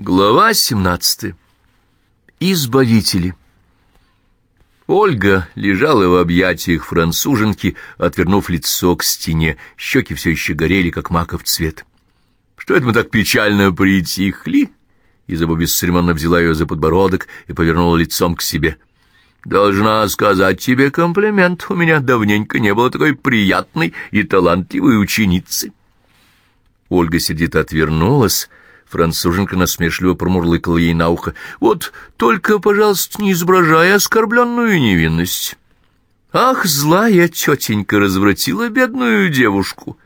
Глава 17. Избавители. Ольга лежала в объятиях француженки, отвернув лицо к стене. Щеки все еще горели, как маков цвет. Что это мы так печально притихли? Изаба бесцеремонно взяла ее за подбородок и повернула лицом к себе. «Должна сказать тебе комплимент. У меня давненько не было такой приятной и талантливой ученицы». Ольга сердито отвернулась, Француженка насмешливо промурлыкала ей на ухо. «Вот только, пожалуйста, не изображай оскорбленную невинность». «Ах, злая тетенька развратила бедную девушку!»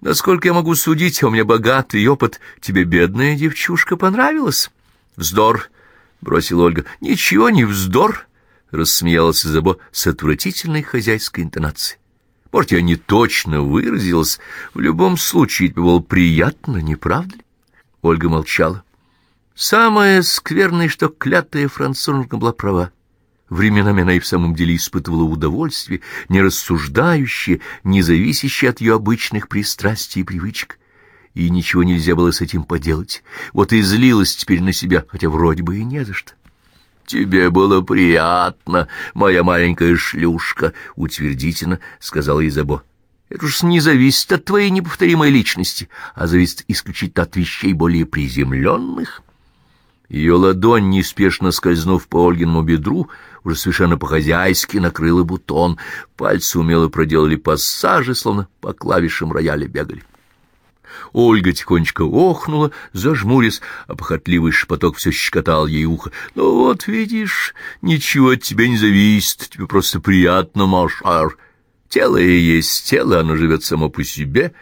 «Насколько я могу судить, у меня богатый опыт. Тебе, бедная девчушка, понравилась?» «Вздор!» — бросила Ольга. «Ничего не вздор!» — рассмеялась Изабо с отвратительной хозяйской интонацией. «Может, я не точно выразилась. В любом случае, тебе было приятно, не правда ли?» Ольга молчала. Самое скверное, что клятая француженка была права. Временами она и в самом деле испытывала удовольствие, не рассуждающее, не зависящее от ее обычных пристрастий и привычек. И ничего нельзя было с этим поделать. Вот и злилась теперь на себя, хотя вроде бы и не за что. «Тебе было приятно, моя маленькая шлюшка», — утвердительно сказала Изабо. Это уж не зависит от твоей неповторимой личности, а зависит исключительно от вещей более приземленных. Ее ладонь, неспешно скользнув по Ольгиному бедру, уже совершенно по-хозяйски накрыла бутон. Пальцы умело проделали пассажи, словно по клавишам рояля бегали. Ольга тихонечко охнула, зажмурясь, а похотливый шепоток все щекотал ей ухо. «Ну вот, видишь, ничего от тебя не зависит, тебе просто приятно, Машар. Тело и есть тело, оно живет само по себе.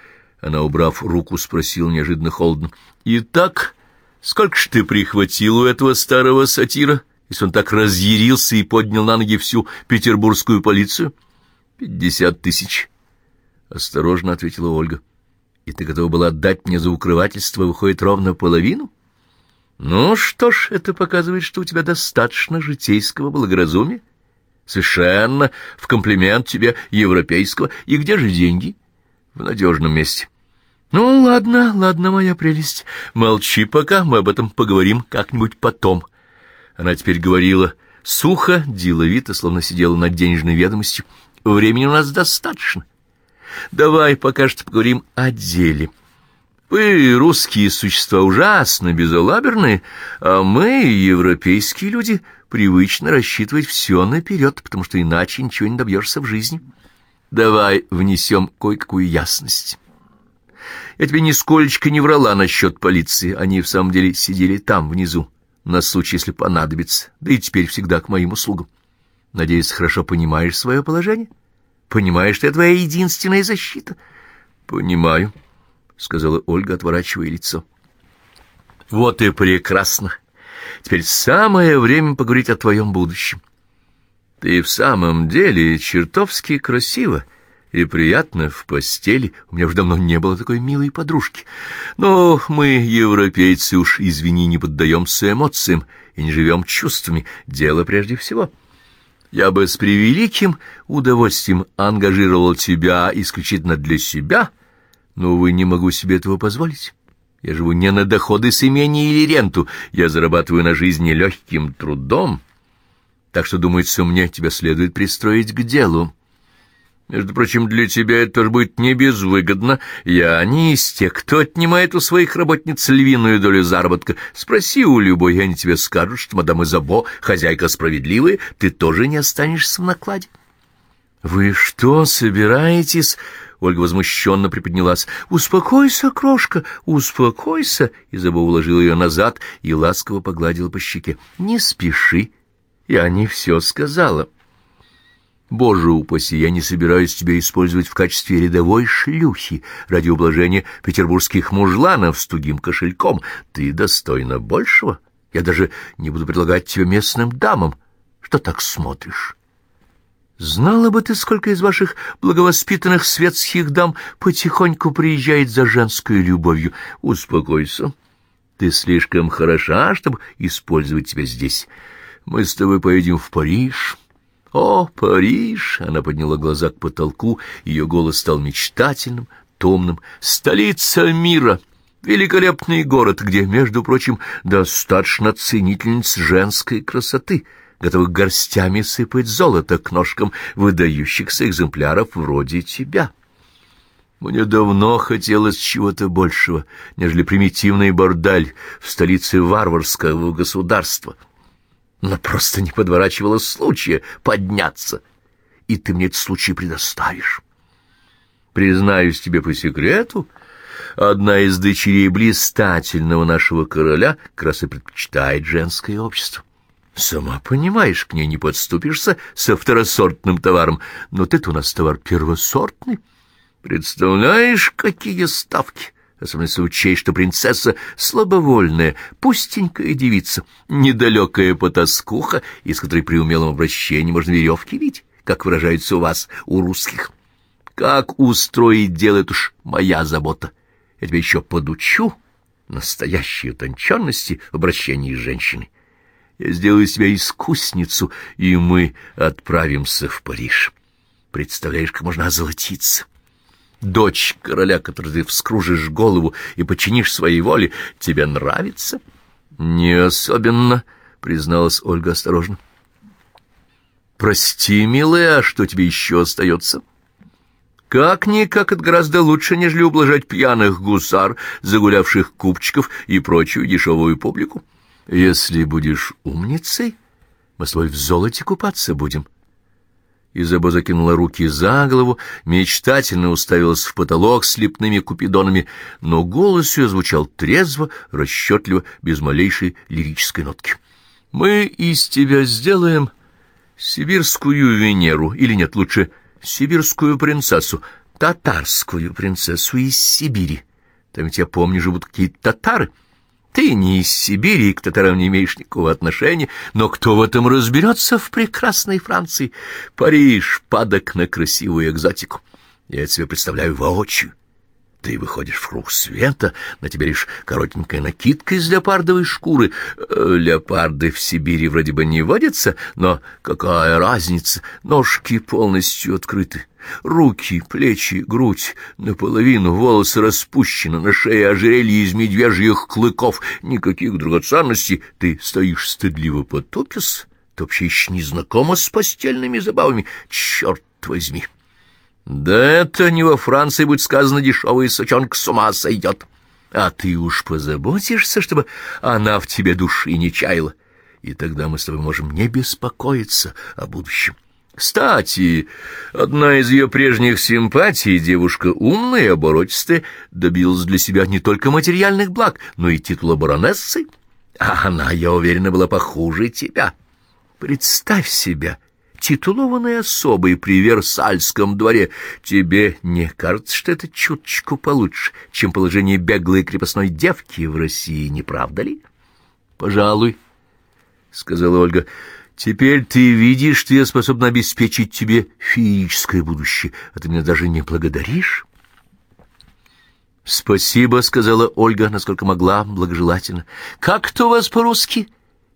Она, убрав руку, спросила неожиданно холодно. «Итак, сколько ж ты прихватил у этого старого сатира, если он так разъярился и поднял на ноги всю петербургскую полицию?» «Пятьдесят тысяч», — осторожно ответила Ольга. «И ты готова была отдать мне за укрывательство, выходит, ровно половину?» «Ну что ж, это показывает, что у тебя достаточно житейского благоразумия». Совершенно в комплимент тебе европейского. И где же деньги? В надежном месте. Ну, ладно, ладно, моя прелесть. Молчи пока, мы об этом поговорим как-нибудь потом. Она теперь говорила сухо, деловито, словно сидела над денежной ведомостью. Времени у нас достаточно. Давай пока что поговорим о деле. Вы, русские существа, ужасно безалаберные, а мы, европейские люди, привычно рассчитывать все наперед, потому что иначе ничего не добьешься в жизни. Давай внесем кое-какую ясность. Я тебе нисколечко не врала насчет полиции. Они в самом деле сидели там, внизу, на случай, если понадобится, да и теперь всегда к моим услугам. Надеюсь, хорошо понимаешь свое положение? Понимаешь, что я твоя единственная защита? Понимаю. — сказала Ольга, отворачивая лицо. «Вот и прекрасно. Теперь самое время поговорить о твоем будущем. Ты в самом деле чертовски красива и приятно в постели. У меня уж давно не было такой милой подружки. Но мы, европейцы, уж, извини, не поддаемся эмоциям и не живем чувствами. Дело прежде всего». Я бы с превеликим удовольствием ангажировал тебя исключительно для себя — но, увы, не могу себе этого позволить. Я живу не на доходы с имения или ренту, я зарабатываю на жизнь нелегким трудом. Так что, думается, мне тебя следует пристроить к делу. Между прочим, для тебя это тоже будет не безвыгодно. Я не из тех, кто отнимает у своих работниц львиную долю заработка. Спроси у любой, они тебе скажут, что мадам Изабо, хозяйка справедливая, ты тоже не останешься в накладе. — Вы что, собираетесь Ольга возмущенно приподнялась. «Успокойся, крошка, успокойся!» Изаба уложила ее назад и ласково погладила по щеке. «Не спеши, я не все сказала». «Боже упаси, я не собираюсь тебя использовать в качестве рядовой шлюхи ради ублажения петербургских мужланов с тугим кошельком. Ты достойна большего. Я даже не буду предлагать тебе местным дамам. Что так смотришь?» Знала бы ты, сколько из ваших благовоспитанных светских дам потихоньку приезжает за женской любовью. Успокойся. Ты слишком хороша, чтобы использовать тебя здесь. Мы с тобой поедем в Париж. О, Париж! Она подняла глаза к потолку, ее голос стал мечтательным, томным. Столица мира! Великолепный город, где, между прочим, достаточно ценительниц женской красоты, готовых горстями сыпать золото к ножкам выдающихся экземпляров вроде тебя. Мне давно хотелось чего-то большего, нежели примитивный бордаль в столице варварского государства. Но просто не подворачивало случая подняться, и ты мне этот случай предоставишь. Признаюсь тебе по секрету — одна из дочерей блистательного нашего короля как раз и предпочитает женское общество. Сама понимаешь, к ней не подступишься со второсортным товаром, но ты-то у нас товар первосортный. Представляешь, какие ставки! Особенно если учесть, что принцесса слабовольная, пустенькая девица, недалекая потаскуха, из которой при умелом обращении можно веревки видеть, как выражается у вас, у русских. Как устроить дело, это уж моя забота. Я тебя еще подучу настоящей утонченности в обращении с женщиной. Я сделаю из тебя искусницу, и мы отправимся в Париж. Представляешь, как можно озолотиться? Дочь короля, которой ты вскружишь голову и подчинишь своей воле, тебе нравится? Не особенно, призналась Ольга осторожно. Прости, милая, а что тебе еще остается? — как-никак это гораздо лучше, нежели ублажать пьяных гусар, загулявших купчиков и прочую дешевую публику. Если будешь умницей, мы с тобой в золоте купаться будем. Изаба закинула руки за голову, мечтательно уставилась в потолок с лепными купидонами, но голос ее звучал трезво, расчетливо, без малейшей лирической нотки. «Мы из тебя сделаем сибирскую Венеру, или нет, лучше — сибирскую принцессу, татарскую принцессу из Сибири. Там ведь, я помню, живут какие-то татары. Ты не из Сибири и к татарам не имеешь никакого отношения, но кто в этом разберется в прекрасной Франции? Париж падок на красивую экзотику. Я это себе представляю воочию. Ты выходишь в круг света, на тебе лишь коротенькая накидка из леопардовой шкуры. Э, леопарды в Сибири вроде бы не водятся, но какая разница? Ножки полностью открыты. Руки, плечи, грудь наполовину, волосы распущены, на шее ожерелье из медвежьих клыков. Никаких драгоценностей. Ты стоишь стыдливо потупис, ты вообще еще не знакома с постельными забавами. Черт возьми! Да это не во Франции будет сказано дешевый сучонок с ума сойдет. А ты уж позаботишься, чтобы она в тебе души не чаяла, и тогда мы с тобой можем не беспокоиться о будущем. Кстати, одна из ее прежних симпатий, девушка умная и оборотистая, добилась для себя не только материальных благ, но и титула баронессы. А она, я уверена, была похуже тебя. Представь себя — титулованной особой при Версальском дворе. Тебе не кажется, что это чуточку получше, чем положение беглой крепостной девки в России, не правда ли? — Пожалуй, — сказала Ольга, — теперь ты видишь, что я способна обеспечить тебе феерическое будущее, а ты меня даже не благодаришь? — Спасибо, — сказала Ольга, насколько могла, благожелательно. — Как-то у вас по-русски?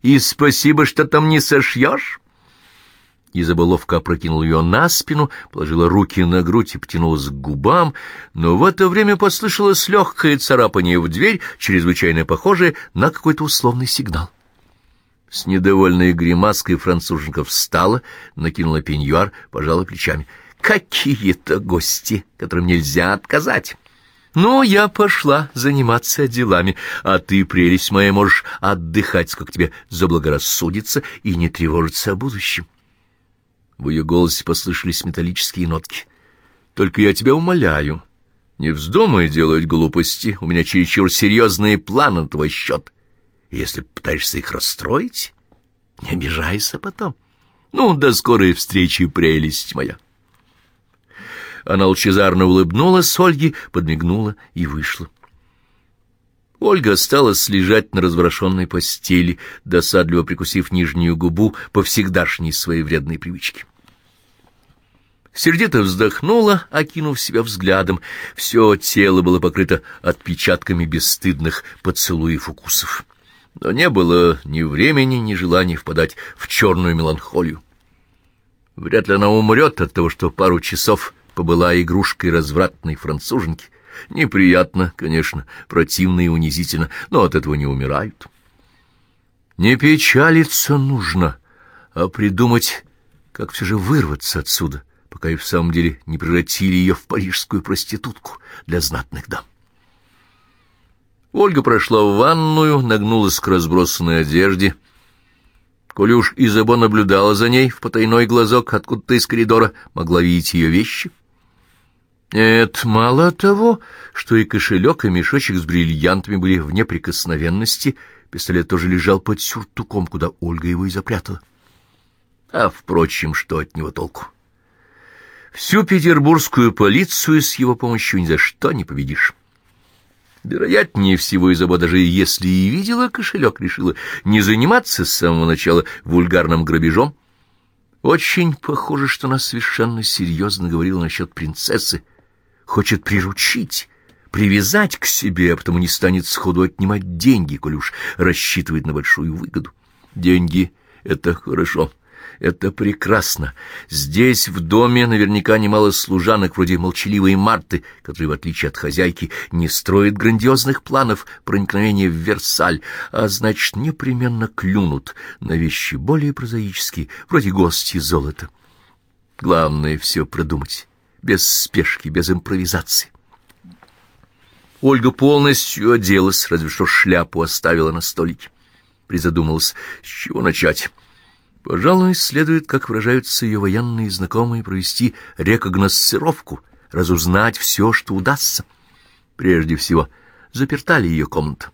И спасибо, что там не сошьешь? Изаба ловко опрокинула ее на спину, положила руки на грудь и потянулась к губам, но в это время послышалось легкое царапание в дверь, чрезвычайно похожее на какой-то условный сигнал. С недовольной гримаской француженка встала, накинула пеньюар, пожала плечами. «Какие-то гости, которым нельзя отказать!» «Ну, я пошла заниматься делами, а ты, прелесть моя, можешь отдыхать, сколько тебе заблагорассудится, и не тревожиться о будущем». В ее голосе послышались металлические нотки. «Только я тебя умоляю, не вздумай делать глупости. У меня чересчур серьезные планы на твой счет. Если пытаешься их расстроить, не обижайся потом. Ну, до скорой встречи, прелесть моя!» Она лучезарно улыбнулась Ольге, подмигнула и вышла. Ольга осталась лежать на разворошенной постели, досадливо прикусив нижнюю губу по всегдашней своей вредной привычке. Сердито вздохнула, окинув себя взглядом. Все тело было покрыто отпечатками бесстыдных поцелуев укусов. Но не было ни времени, ни желания впадать в черную меланхолию. Вряд ли она умрет от того, что пару часов побыла игрушкой развратной француженки, Неприятно, конечно, противно и унизительно, но от этого не умирают. Не печалиться нужно, а придумать, как все же вырваться отсюда, пока и в самом деле не превратили ее в парижскую проститутку для знатных дам. Ольга прошла в ванную, нагнулась к разбросанной одежде. Коли уж Изабо наблюдала за ней в потайной глазок откуда-то из коридора, могла видеть ее вещи. Нет, мало того, что и кошелек, и мешочек с бриллиантами были в неприкосновенности, пистолет тоже лежал под сюртуком, куда Ольга его и запрятала. А, впрочем, что от него толку? Всю петербургскую полицию с его помощью ни за что не победишь. Вероятнее всего, Изаба, даже если и видела кошелек, решила не заниматься с самого начала вульгарным грабежом. Очень похоже, что она совершенно серьезно говорила насчет принцессы. Хочет приручить, привязать к себе, а потому не станет сходу отнимать деньги, коль уж рассчитывает на большую выгоду. Деньги — это хорошо. — это прекрасно. Здесь, в доме, наверняка немало служанок, вроде молчаливой Марты, которые, в отличие от хозяйки, не строят грандиозных планов проникновения в Версаль, а, значит, непременно клюнут на вещи более прозаические, вроде гости золота. Главное — все продумать, без спешки, без импровизации. Ольга полностью оделась, разве что шляпу оставила на столике. Призадумалась, с чего начать. Пожалуй, следует, как выражаются ее военные знакомые, провести рекогносцировку, разузнать все, что удастся. Прежде всего, заперта ли ее комната?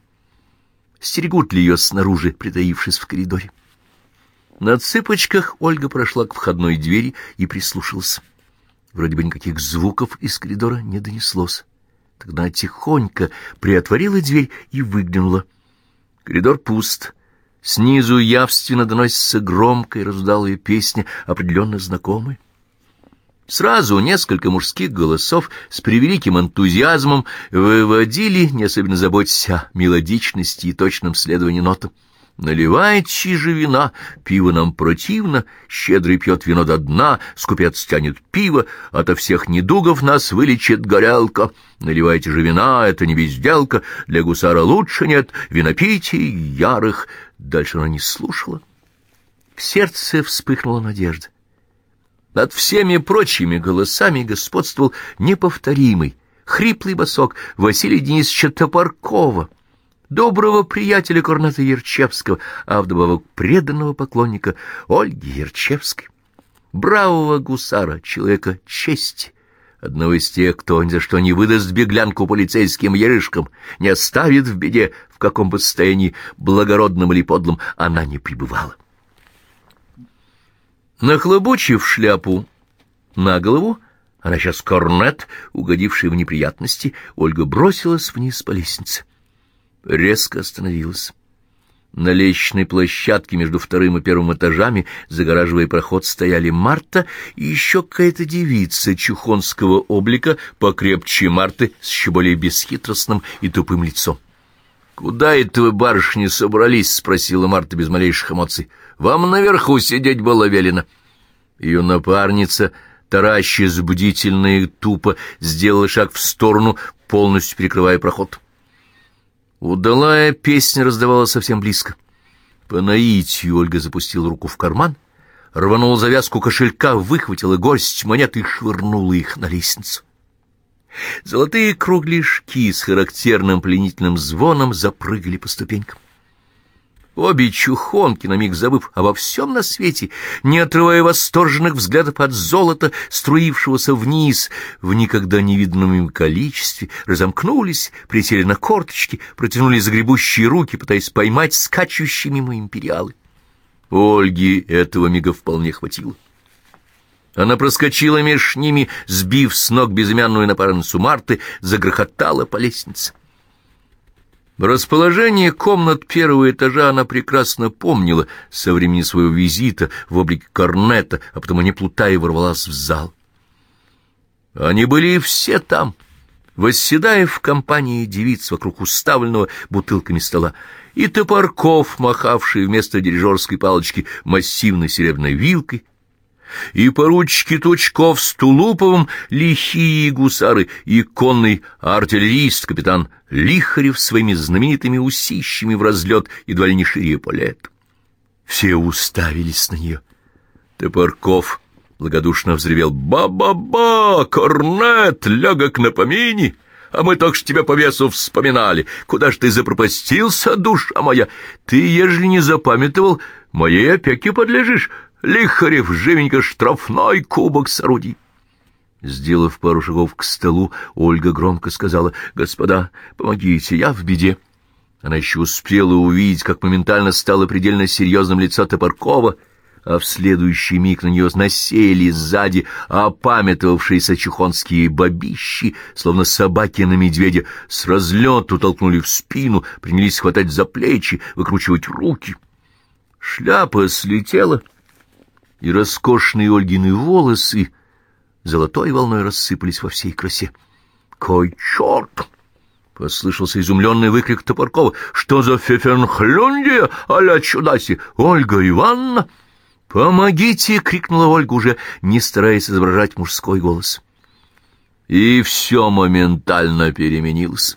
Стерегут ли ее снаружи, притаившись в коридоре? На цыпочках Ольга прошла к входной двери и прислушалась. Вроде бы никаких звуков из коридора не донеслось. Тогда тихонько приотворила дверь и выглянула. Коридор пуст — Снизу явственно доносится громкая раздалая песня, определенно знакомая. Сразу несколько мужских голосов с превеликим энтузиазмом выводили, не особенно заботясь о мелодичности и точном следовании нотам. Наливайте же вина, пиво нам противно, щедрый пьет вино до дна, скупец тянет пиво, ото всех недугов нас вылечит горялка. Наливайте же вина, это не безделка, для гусара лучше нет, винопитий ярых. Дальше она не слушала. В сердце вспыхнула надежда. Над всеми прочими голосами господствовал неповторимый, хриплый босок Василия Денисовича Топоркова — доброго приятеля Корната Ерчевского, а вдобавок преданного поклонника Ольги Ерчевской, бравого гусара, человека чести, одного из тех, кто ни за что не выдаст беглянку полицейским ярышкам, не оставит в беде, в каком бы состоянии, благородном или подлом, она не пребывала. Нахлобучив шляпу на голову, она сейчас корнет, угодивший в неприятности, Ольга бросилась вниз по лестнице резко остановилась. На лестничной площадке между вторым и первым этажами, загораживая проход, стояли Марта и еще какая-то девица чухонского облика, покрепче Марты, с еще более бесхитростным и тупым лицом. — Куда это вы, барышни, собрались? — спросила Марта без малейших эмоций. — Вам наверху сидеть было велено. Ее напарница, таращаясь бдительно и тупо, сделала шаг в сторону, полностью перекрывая проход. — Удалая песня раздавалась совсем близко. По наитию Ольга запустила руку в карман, рванула завязку кошелька, выхватила горсть монет и швырнула их на лестницу. Золотые кругляшки с характерным пленительным звоном запрыгали по ступенькам. Обе чухонки, на миг забыв обо всем на свете, не отрывая восторженных взглядов от золота, струившегося вниз, в никогда не видном им количестве, разомкнулись, присели на корточки, протянули загребущие руки, пытаясь поймать скачущие мимо империалы. Ольге этого мига вполне хватило. Она проскочила меж ними, сбив с ног безымянную напарницу Марты, загрохотала по лестнице. Расположение комнат первого этажа она прекрасно помнила со времени своего визита в облике корнета, а потом, не плутая, ворвалась в зал. Они были все там, восседая в компании девиц вокруг уставленного бутылками стола, и топорков, махавший вместо дирижерской палочки массивной серебряной вилкой, и поручики Тучков с Тулуповым, лихие гусары, и конный артиллерист капитан Лихарев своими знаменитыми усищами в разлет едва ли не шире полет. Все уставились на нее. Топорков благодушно взревел «Ба-ба-ба! Корнет! Легок на помине!» А мы только что тебя по весу вспоминали. Куда ж ты запропастился, душа моя? Ты, ежели не запамятовал, моей опеке подлежишь. Лихарев, живенько штрафной кубок сооруди. Сделав пару шагов к столу, Ольга громко сказала, «Господа, помогите, я в беде». Она еще успела увидеть, как моментально стало предельно серьезным лицо Топоркова — а в следующий миг на нее насели сзади опамятовавшиеся чухонские бабищи, словно собаки на медведя, с разлету толкнули в спину, принялись хватать за плечи, выкручивать руки. Шляпа слетела, и роскошные Ольгины волосы золотой волной рассыпались во всей красе. «Кой черт!» — послышался изумленный выкрик Топоркова. «Что за фефернхлюндия а-ля чудаси? Ольга Ивановна!» «Помогите!» — крикнула Ольга, уже не стараясь изображать мужской голос. И все моментально переменилось.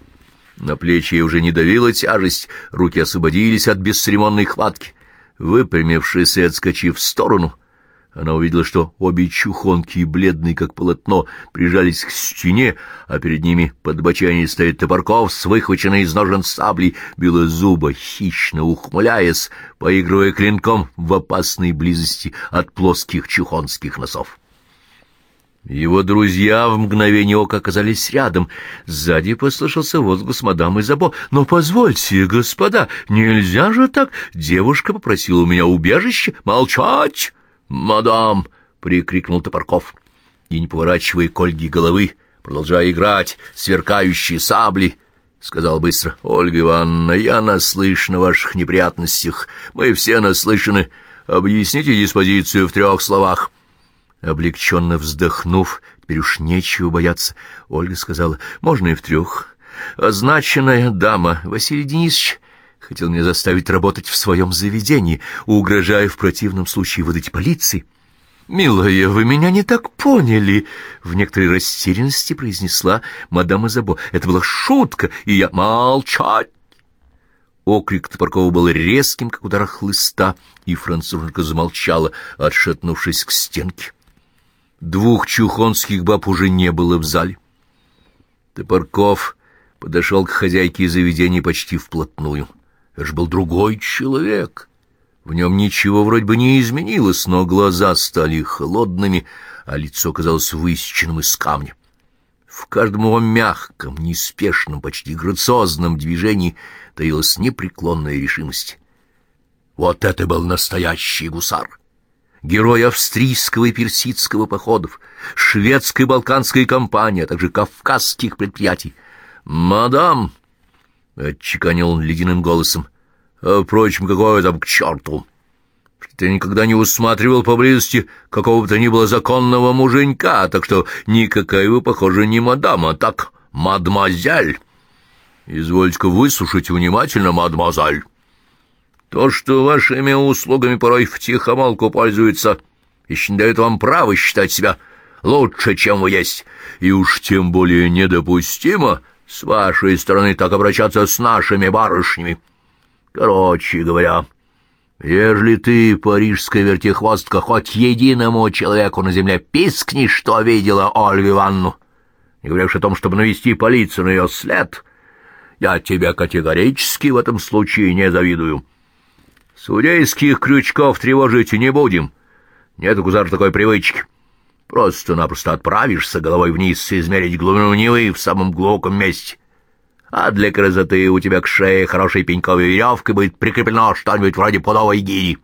На плечи уже не давила тяжесть, руки освободились от бесцеремонной хватки. Выпрямившись и отскочив в сторону — она увидела, что обе чухонки, бледные как полотно, прижались к стене, а перед ними под бочанием стоит Топорков с выхваченной из ножен саблей, зуба, хищно ухмыляясь, поигрывая клинком в опасной близости от плоских чухонских носов. Его друзья в мгновение ока оказались рядом. Сзади послышался возглас мадам Изабо. «Но позвольте, господа, нельзя же так! Девушка попросила у меня убежище. Молчать!» «Мадам!» — прикрикнул Топорков. И, не поворачивая к Ольге головы, продолжая играть сверкающие сабли, сказал быстро. «Ольга Ивановна, я наслышан о ваших неприятностях. Мы все наслышаны. Объясните диспозицию в трех словах». Облегченно вздохнув, теперь уж нечего бояться, Ольга сказала, «Можно и в трех. Означенная дама, Василий Денисович, хотел меня заставить работать в своем заведении, угрожая в противном случае выдать полиции. «Милая, вы меня не так поняли!» — в некоторой растерянности произнесла мадам Изабо. «Это была шутка, и я... Молчать!» Окрик Топоркова был резким, как удар хлыста, и француженка замолчала, отшатнувшись к стенке. Двух чухонских баб уже не было в зале. Топорков подошел к хозяйке заведения почти вплотную. Это же был другой человек. В нем ничего вроде бы не изменилось, но глаза стали холодными, а лицо казалось высеченным из камня. В каждом его мягком, неспешном, почти грациозном движении таилась непреклонная решимость. Вот это был настоящий гусар! Герой австрийского и персидского походов, шведской и балканской кампании, а также кавказских предприятий. «Мадам!» — отчеканил он ледяным голосом. «А, впрочем, какое там к черту? Ты никогда не усматривал поблизости какого бы то ни было законного муженька, так что никакая вы, похоже, не мадам, а так мадмазель. Извольте-ка выслушать внимательно, мадмазель. То, что вашими услугами порой втихомолку пользуются, еще не дает вам права считать себя лучше, чем вы есть, и уж тем более недопустимо — с вашей стороны так обращаться с нашими барышнями. Короче говоря, ежели ты, парижская вертихвостка, хоть единому человеку на земле пискни, что видела Ольгу Ивановну, не говоря о том, чтобы навести полицию на ее след, я тебя категорически в этом случае не завидую. Судейских крючков тревожить не будем. Нет у такой привычки. Просто-напросто отправишься головой вниз и измерить глубину Невы в самом глубоком месте. А для красоты у тебя к шее хорошей пеньковой веревкой будет прикреплено что-нибудь вроде пудовой гири.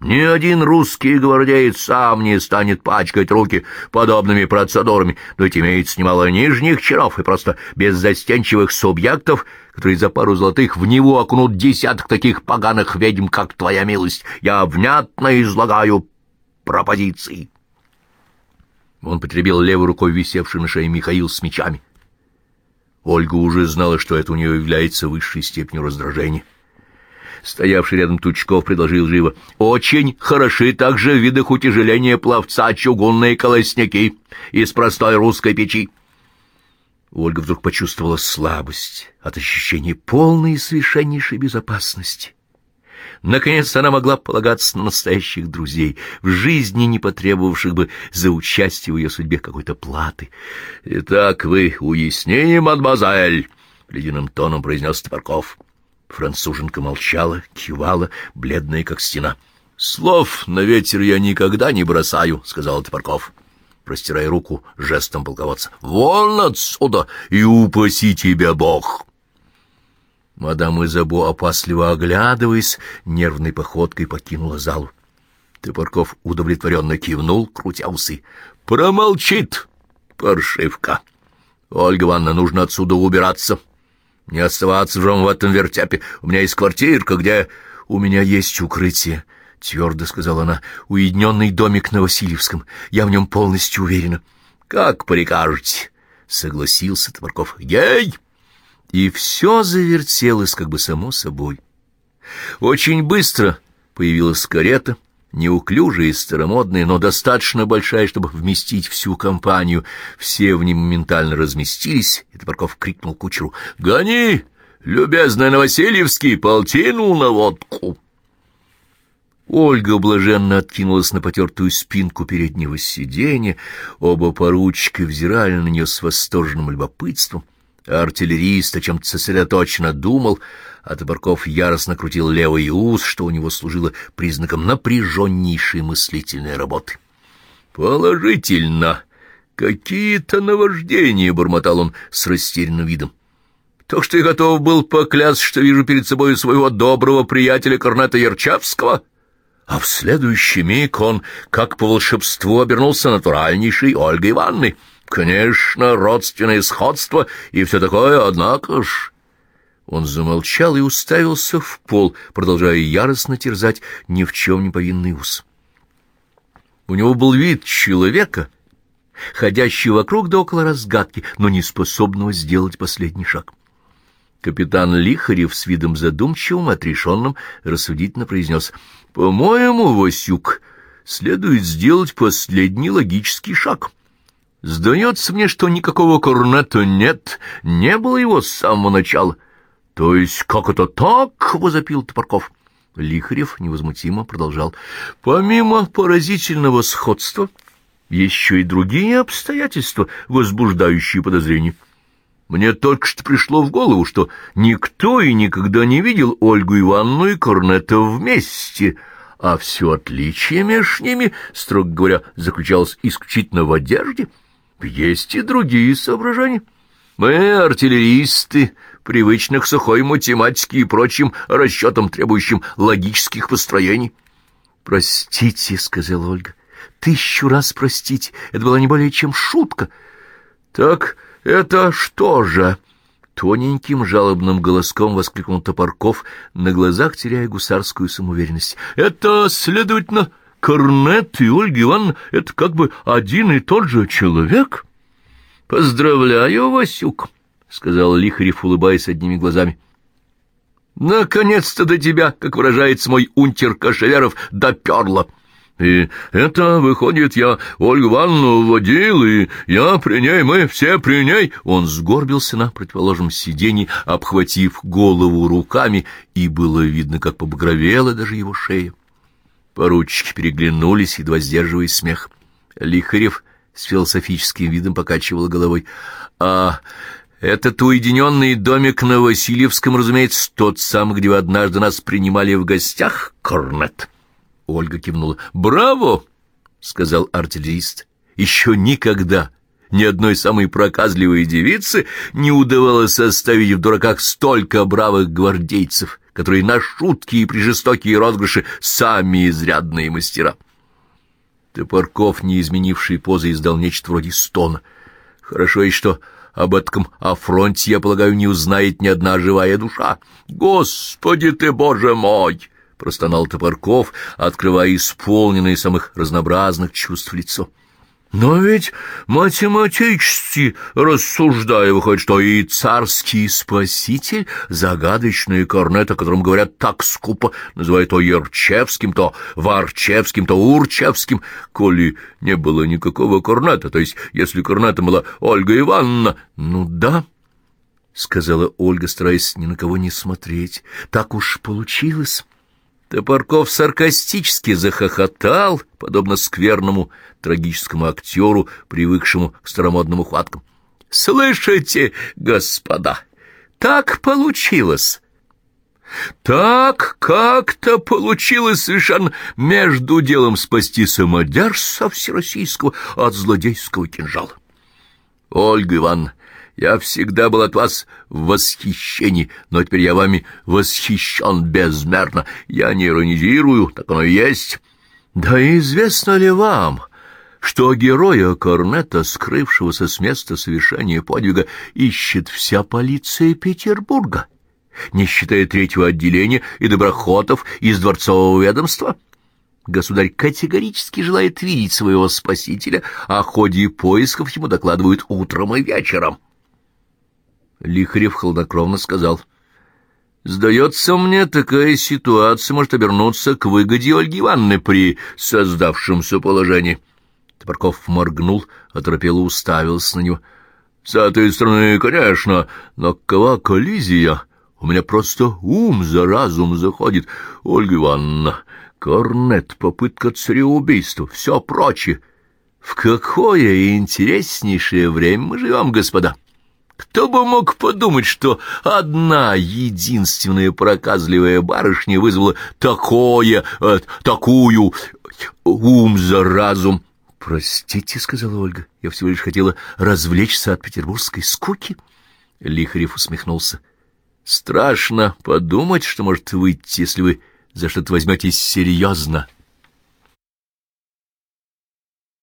Ни один русский гвардеец сам не станет пачкать руки подобными процедурами, но ведь имеется немало нижних чинов и просто беззастенчивых субъектов, которые за пару золотых в него окунут десяток таких поганых ведьм, как твоя милость. Я внятно излагаю пропозиции. Он потребил левой рукой висевший на шее Михаил с мечами. Ольга уже знала, что это у нее является высшей степенью раздражения. Стоявший рядом Тучков предложил живо. «Очень хороши также в видах утяжеления пловца чугунные колосники из простой русской печи». Ольга вдруг почувствовала слабость от ощущения полной и совершеннейшей безопасности. Наконец она могла полагаться на настоящих друзей, в жизни не потребовавших бы за участие в ее судьбе какой-то платы. — Итак, вы уяснение, мадемуазель? — ледяным тоном произнес Топорков. Француженка молчала, кивала, бледная, как стена. — Слов на ветер я никогда не бросаю, — сказал Топорков простирая руку жестом полководца. «Вон отсюда, и упаси тебя Бог!» Мадам Изабо, опасливо оглядываясь, нервной походкой покинула залу. Топорков удовлетворенно кивнул, крутя усы. «Промолчит, паршивка! Ольга Ивановна, нужно отсюда убираться. Не оставаться же в этом вертяпе. У меня есть квартирка, где... У меня есть укрытие». — твердо сказала она, — уединенный домик на Васильевском. Я в нем полностью уверена. — Как прикажете, — согласился Топорков. — Ей! И все завертелось как бы само собой. Очень быстро появилась карета, неуклюжая и старомодная, но достаточно большая, чтобы вместить всю компанию. Все в ней моментально разместились, и Топорков крикнул кучеру. — Гони, любезный Новосельевский, полтину на водку! Ольга блаженно откинулась на потертую спинку переднего сиденья, оба поручика взирали на нее с восторженным любопытством, артиллерист о чем-то сосредоточенно думал, а Табарков яростно крутил левый ус, что у него служило признаком напряженнейшей мыслительной работы. «Положительно! Какие-то наваждения!» — бормотал он с растерянным видом. «То, что я готов был поклясться, что вижу перед собой своего доброго приятеля Корнета Ярчавского!» а в следующий миг он, как по волшебству, обернулся натуральнейшей Ольгой Ивановной. Конечно, родственное сходство и все такое, однако ж... Он замолчал и уставился в пол, продолжая яростно терзать ни в чем не повинный ус. У него был вид человека, ходящего вокруг да около разгадки, но не способного сделать последний шаг. Капитан Лихарев с видом задумчивым, отрешенным, рассудительно произнес — по-моему, Васюк, следует сделать последний логический шаг. Сдается мне, что никакого корнета нет, не было его с самого начала. То есть как это так? — возопил Топорков. Лихарев невозмутимо продолжал. Помимо поразительного сходства, еще и другие обстоятельства, возбуждающие подозрения. Мне только что пришло в голову, что никто и никогда не видел Ольгу Ивановну и Корнета вместе — а все отличие между ними, строго говоря, заключалось исключительно в одежде. Есть и другие соображения. Мы, артиллеристы, привычных сухой математике и прочим расчетам, требующим логических построений. «Простите», — сказала Ольга, — «тысячу раз простите, это была не более чем шутка». «Так это что же?» Тоненьким жалобным голоском воскликнул Топорков, на глазах теряя гусарскую самоуверенность. «Это, следовательно, Корнет и Ольга Ивановна — это как бы один и тот же человек?» «Поздравляю, Васюк», — сказал Лихарев, улыбаясь одними глазами. «Наконец-то до тебя, как выражается мой унтер Кашеверов, доперло!» И это, выходит, я Ольгу Ивановну водил, и я при ней, мы все при ней. Он сгорбился на противоположном сиденье, обхватив голову руками, и было видно, как побагровела даже его шея. Поручики переглянулись, едва сдерживая смех. Лихарев с философическим видом покачивал головой. «А этот уединенный домик на Васильевском, разумеется, тот самый, где вы однажды нас принимали в гостях, Корнет?» Ольга кивнула. «Браво!» — сказал артиллерист. «Еще никогда ни одной самой проказливой девице не удавалось составить в дураках столько бравых гвардейцев, которые на шутки и прижестокие розыгрыши сами изрядные мастера». Топорков, не изменивший позы, издал нечто вроде стона. «Хорошо и что...» Об этом о фронте, я полагаю, не узнает ни одна живая душа. Господи ты, Боже мой! — простонал Топорков, открывая исполненное самых разнообразных чувств лицо. Но ведь математически рассуждая, выходит, что и царский спаситель, загадочный корнет, о котором говорят так скупо, называют то Ерчевским, то Варчевским, то Урчевским, коли не было никакого корнета, то есть если корнетом была Ольга Ивановна, ну да, — сказала Ольга, стараясь ни на кого не смотреть, — так уж получилось. Топорков саркастически захохотал, подобно скверному трагическому актеру, привыкшему к старомодным ухваткам. «Слышите, господа, так получилось!» Так как-то получилось совершенно между делом спасти самодержца всероссийского от злодейского кинжала. Ольга Ивановна, я всегда был от вас в восхищении, но теперь я вами восхищен безмерно. Я не иронизирую, так оно и есть. Да известно ли вам, что героя Корнета, скрывшегося с места совершения подвига, ищет вся полиция Петербурга, не считая третьего отделения и доброхотов из дворцового ведомства?» Государь категорически желает видеть своего спасителя, а о ходе поисков ему докладывают утром и вечером. Лихарев хладнокровно сказал. «Сдается мне, такая ситуация может обернуться к выгоде Ольги Ивановны при создавшемся положении». Топорков моргнул, оторопело уставился на него. «С этой стороны, конечно, но какова коллизия? У меня просто ум за разум заходит. Ольга Ивановна, корнет, попытка цареубийства, все прочее. В какое интереснейшее время мы живем, господа!» Кто бы мог подумать, что одна единственная проказливая барышня вызвала такое, э, такую ум за разум. «Простите», — сказала Ольга, — «я всего лишь хотела развлечься от петербургской скуки». Лихарев усмехнулся. «Страшно подумать, что может выйти, если вы за что-то возьметесь серьезно».